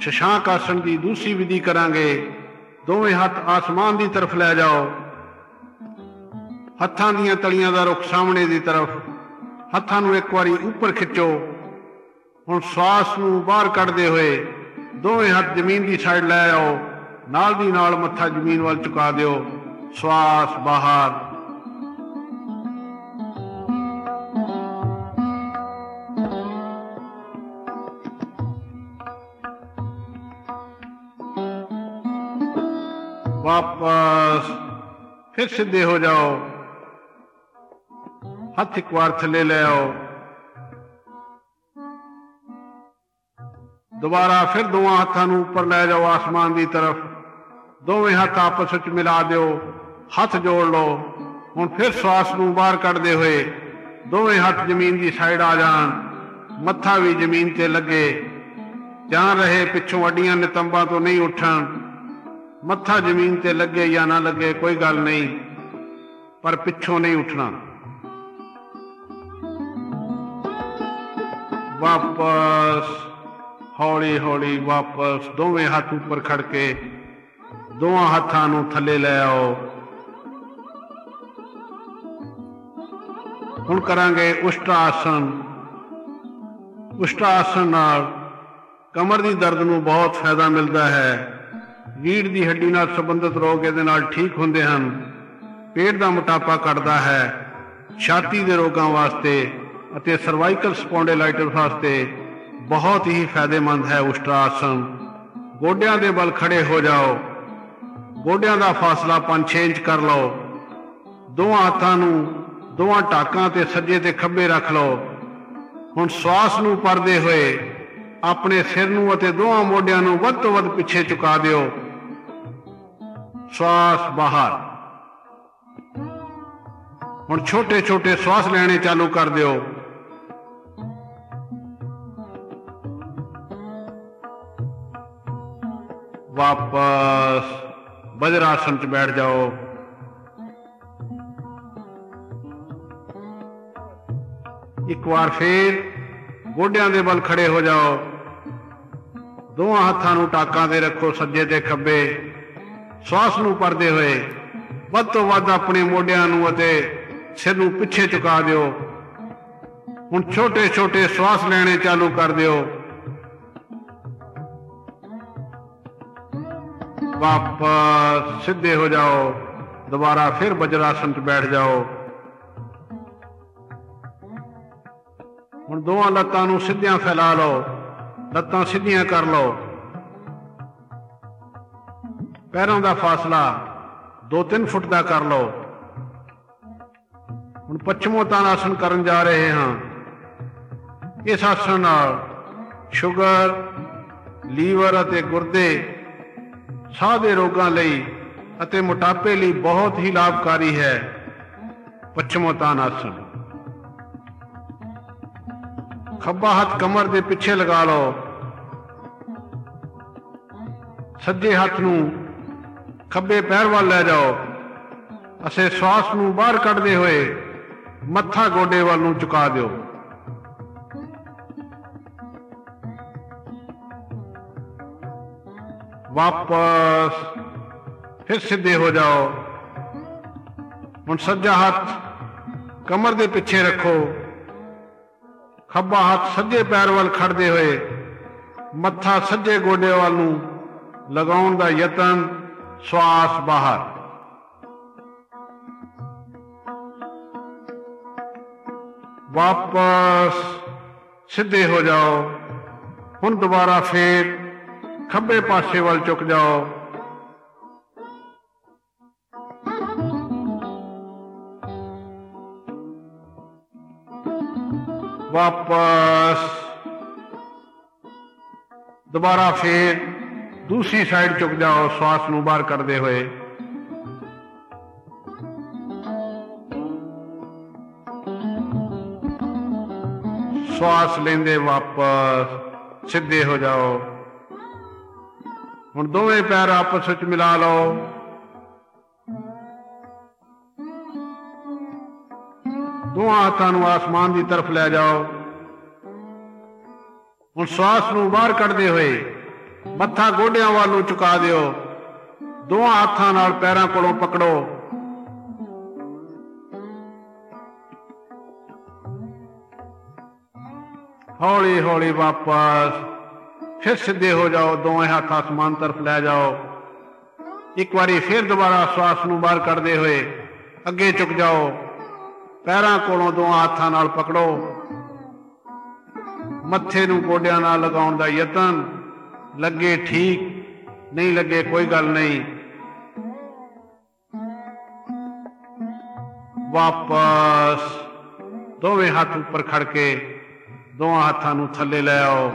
ਸ਼ਸ਼ਾਂਕ ਆਸਣ ਦੀ ਦੂਸਰੀ ਵਿਧੀ ਕਰਾਂਗੇ। ਦੋਵੇਂ ਹੱਥ ਆਸਮਾਨ ਦੀ ਤਰਫ ਲੈ ਜਾਓ। ਹੱਥਾਂ ਦੀਆਂ ਤਲੀਆਂ ਦਾ ਰੁਖ ਸਾਹਮਣੇ ਦੀ ਤਰਫ। ਹੱਥਾਂ ਨੂੰ ਇੱਕ ਵਾਰੀ ਉੱਪਰ ਖਿੱਚੋ। ਹੁਣ ਸਵਾਸ ਨੂੰ ਬਾਹਰ ਕੱਢਦੇ ਹੋਏ ਦੋਵੇਂ ਹੱਥ ਜ਼ਮੀਨ ਦੀ ਸਾਈਡ ਲੈ ਆਓ। ਨਾਲ ਦੀ ਨਾਲ ਮੱਥਾ ਜ਼ਮੀਨ ਵੱਲ ਝੁਕਾ ਦਿਓ। ਸਵਾਸ ਬਾਹਰ। ਵਾਪਸ ਫਿਰ ਸਿੱਧੇ ਹੋ ਜਾਓ। ਹੱਥ ਇੱਕ ਵਾਰ ਥੱਲੇ ਲੈ ਆਓ। ਦੁਬਾਰਾ ਫਿਰ ਦੋਵਾਂ ਹੱਥਾਂ ਨੂੰ ਉੱਪਰ ਲੈ ਜਾਓ ਆਸਮਾਨ ਦੀ ਤਰਫ। ਦੋਵੇਂ ਹੱਥ ਆਪਸ ਵਿੱਚ ਮਿਲਾ ਦਿਓ। ਹੱਥ ਜੋੜ ਲਓ। ਹੁਣ ਫਿਰ ਸਵਾਸ ਨੂੰ ਬਾਹਰ ਕੱਢਦੇ ਹੋਏ ਦੋਵੇਂ ਹੱਥ ਜ਼ਮੀਨ ਦੀ ਸਾਈਡ ਆ ਜਾਣ। ਮੱਥਾ ਵੀ ਜ਼ਮੀਨ ਤੇ ਲੱਗੇ। ਜਾਂ ਰਹੇ ਪਿੱਛੋਂ ਅੱਡੀਆਂ ਨਿਤੰਬਾਂ ਤੋਂ ਨਹੀਂ ਉੱਠਣ। ਮੱਥਾ ਜ਼ਮੀਨ ਤੇ ਲੱਗੇ ਜਾਂ ਨਾ ਲੱਗੇ, ਕੋਈ ਗੱਲ ਨਹੀਂ, ਪਰ ਪਿੱਛੋਂ ਨਹੀਂ ਉੱਠਣਾ। ਵਾਪਸ, ਹੌਲੀ ਹੌਲੀ ਵਾਪਸ, ਦੋਵੇਂ ਹੱਥ ਉੱਪਰ ਖੜ ਕੇ ਦੋਹਾਂ ਹੱਥਾਂ ਨੂੰ ਥੱਲੇ ਲੈ ਆਓ। ਹੁਣ ਕਰਾਂਗੇ ਉਸ਼ਟ ਆਸਨ ਉਸ਼ਟ ਆਸਨ ਨਾਲ ਕਮਰ ਦੀ ਦਰਦ ਨੂੰ ਬਹੁਤ ਫਾਇਦਾ ਮਿਲਦਾ ਹੈ। ਰੀੜ ਦੀ ਹੱਡੀ ਨਾਲ ਸੰਬੰਧਿਤ ਰੋਗ ਇਹਦੇ ਨਾਲ ਠੀਕ ਹੁੰਦੇ ਹਨ। ਪੇਟ ਦਾ ਮੋਟਾਪਾ ਘਟਦਾ ਹੈ। ਛਾਤੀ ਦੇ ਰੋਗਾਂ ਵਾਸਤੇ ਅਤੇ ਸਰਵਾਈਕਲ ਸਪੌਂਡੇਲਾਈਟਿਸ ਵਾਸਤੇ ਬਹੁਤ ਹੀ ਫਾਇਦੇਮੰਦ ਹੈ ਉਸ਼ਟਰਾ ਆਸਨ ਗੋਡਿਆਂ ਦੇ ਬਲ ਖੜੇ ਹੋ ਜਾਓ। ਗੋਡਿਆਂ ਦਾ ਫਾਸਲਾ 5-6 ਇੰਚ ਕਰ ਲਓ। ਦੋਵਾਂ ਹੱਥਾਂ ਨੂੰ, ਦੋਵਾਂ ਟਾਕਾਂ ਤੇ ਸੱਜੇ ਤੇ ਖੱਬੇ ਰੱਖ ਲਓ। ਹੁਣ ਸਵਾਸ ਨੂੰ ਪਰਦੇ ਹੋਏ ਆਪਣੇ ਸਿਰ ਨੂੰ ਅਤੇ ਦੋਹਾਂ ਮੋਢਿਆਂ ਨੂੰ ਵੱਧ ਤੋਂ ਵੱਧ ਪਿੱਛੇ ਝੁਕਾ ਦਿਓ। ਸਵਾਸ ਬਾਹਰ ਹੁਣ ਛੋਟੇ ਛੋਟੇ ਸਵਾਸ ਲੈਣੇ ਚਾਲੂ ਕਰ ਦਿਓ ਵਾਪਸ ਵਜਰਾਸਨ 'ਚ ਬੈਠ ਜਾਓ ਇੱਕ ਵਾਰ ਫੇਰ ਗੋਡਿਆਂ ਦੇ ਬਲ ਖੜੇ ਹੋ ਜਾਓ ਦੋਹਾਂ ਹੱਥਾਂ ਨੂੰ ਟਾਕਾਂ ਤੇ ਰੱਖੋ ਸੱਜੇ ਤੇ ਖੱਬੇ ਸਵਾਸ ਨੂੰ ਪਰਦੇ ਹੋਏ, ਵੱਧ ਤੋਂ ਵੱਧ ਆਪਣੇ ਮੋਢਿਆਂ ਨੂੰ ਅਤੇ ਸਿਰ ਨੂੰ ਪਿੱਛੇ ਝੁਕਾ ਦਿਓ। ਹੁਣ ਛੋਟੇ ਛੋਟੇ ਸਵਾਸ ਲੈਣੇ ਚਾਲੂ ਕਰ ਦਿਓ। ਵਾਪਸ ਸਿੱਧੇ ਹੋ ਜਾਓ। ਦੁਬਾਰਾ ਫਿਰ ਬਜਰਾਸਨ 'ਚ ਬੈਠ ਜਾਓ। ਹੁਣ ਦੋਹਾਂ ਲੱਤਾਂ ਨੂੰ ਸਿੱਧੀਆਂ ਫੈਲਾ ਲਓ। ਲੱਤਾਂ ਸਿੱਧੀਆਂ ਕਰ ਲਓ। ਪੈਰਾਂ ਦਾ ਫਾਸਲਾ 2-3 ਫੁੱਟ ਦਾ ਕਰ ਲਓ। ਹੁਣ ਪੱਛਮੋ ਪੱਛਮੋਤਾਨ ਆਸਣ ਕਰਨ ਜਾ ਰਹੇ ਹਾਂ। ਇਸ ਆਸਣ ਨਾਲ ਸ਼ੂਗਰ, ਲੀਵਰ ਅਤੇ ਗੁਰਦੇ ਸਾਹ ਦੇ ਰੋਗਾਂ ਲਈ ਅਤੇ ਮੋਟਾਪੇ ਲਈ ਬਹੁਤ ਹੀ ਲਾਭਕਾਰੀ ਹੈ ਪੱਛਮੋ ਪੱਛਮੋਤਾਨ ਆਸਣ। ਖੱਬਾ ਹੱਥ ਕਮਰ ਦੇ ਪਿੱਛੇ ਲਗਾ ਲਓ। ਸੱਜੇ ਹੱਥ ਨੂੰ ਖੱਬੇ ਪੈਰ ਵੱਲ ਲੈ ਜਾਓ। ਅਸੇ ਸਵਾਸ ਨੂੰ ਬਾਹਰ ਕੱਢਦੇ ਹੋਏ ਮੱਥਾ ਗੋਡੇ ਵੱਲ ਨੂੰ ਝੁਕਾ ਦਿਓ। ਵਾਪਸ ਫਿਰ ਸਿੱਧੇ ਹੋ ਜਾਓ। ਹੁਣ ਸੱਜਾ ਹੱਥ ਕਮਰ ਦੇ ਪਿੱਛੇ ਰੱਖੋ। ਖੱਬਾ ਹੱਥ ਸੱਜੇ ਪੈਰ ਵੱਲ ਖੜਦੇ ਹੋਏ ਮੱਥਾ ਸੱਜੇ ਗੋਡੇ ਵੱਲ ਨੂੰ ਲਗਾਉਣ ਦਾ ਯਤਨ ਸਵਾਸ ਬਾਹਰ। ਵਾਪਸ ਸਿੱਧੇ ਹੋ ਜਾਓ। ਹੁਣ ਦੁਬਾਰਾ ਫੇਰ ਖੱਬੇ ਪਾਸੇ ਵੱਲ ਝੁਕ ਜਾਓ। ਵਾਪਸ ਦੁਬਾਰਾ ਫੇਰ ਦੂਸਰੀ ਸਾਈਡ ਝੁਕ ਜਾਓ, ਸਵਾਸ ਨੂੰ ਬਾਹਰ ਕਰਦੇ ਹੋਏ। ਸਵਾਸ ਲੈਂਦੇ ਵਾਪਸ, ਸਿੱਧੇ ਹੋ ਜਾਓ। ਹੁਣ ਦੋਵੇਂ ਪੈਰ ਆਪਸ ਵਿੱਚ ਮਿਲਾ ਲਓ। ਦੋਹਾਂ ਹੱਥਾਂ ਨੂੰ ਆਸਮਾਨ ਦੀ ਤਰਫ ਲੈ ਜਾਓ। ਹੁਣ ਸਵਾਸ ਨੂੰ ਬਾਹਰ ਕੱਢਦੇ ਹੋਏ ਮੱਥਾ ਗੋਡਿਆਂ ਵੱਲ ਨੂੰ ਝੁਕਾ ਦਿਓ। ਦੋਹਾਂ ਹੱਥਾਂ ਨਾਲ ਪੈਰਾਂ ਕੋਲੋਂ ਪਕੜੋ। ਹੌਲੀ ਹੌਲੀ ਵਾਪਸ। ਫਿਰ ਸਿੱਧੇ ਹੋ ਜਾਓ, ਦੋਵੇਂ ਹੱਥ ਅਸਮਾਨ ਤਰਫ ਲੈ ਜਾਓ। ਇੱਕ ਵਾਰੀ ਫਿਰ ਦੁਬਾਰਾ ਸਵਾਸ ਨੂੰ ਬਾਹਰ ਕੱਢਦੇ ਹੋਏ ਅੱਗੇ ਝੁਕ ਜਾਓ। ਪੈਰਾਂ ਕੋਲੋਂ ਦੋਹਾਂ ਹੱਥਾਂ ਨਾਲ ਪਕੜੋ। ਮੱਥੇ ਨੂੰ ਗੋਡਿਆਂ ਨਾਲ ਲਗਾਉਣ ਦਾ ਯਤਨ ਲੱਗੇ ਠੀਕ, ਨਹੀਂ ਲੱਗੇ ਕੋਈ ਗੱਲ ਨਹੀਂ। ਵਾਪਸ ਦੋਵੇਂ ਹੱਥ ਉੱਪਰ ਖੜ ਕੇ ਦੋਹਾਂ ਹੱਥਾਂ ਨੂੰ ਥੱਲੇ ਲੈ ਆਓ।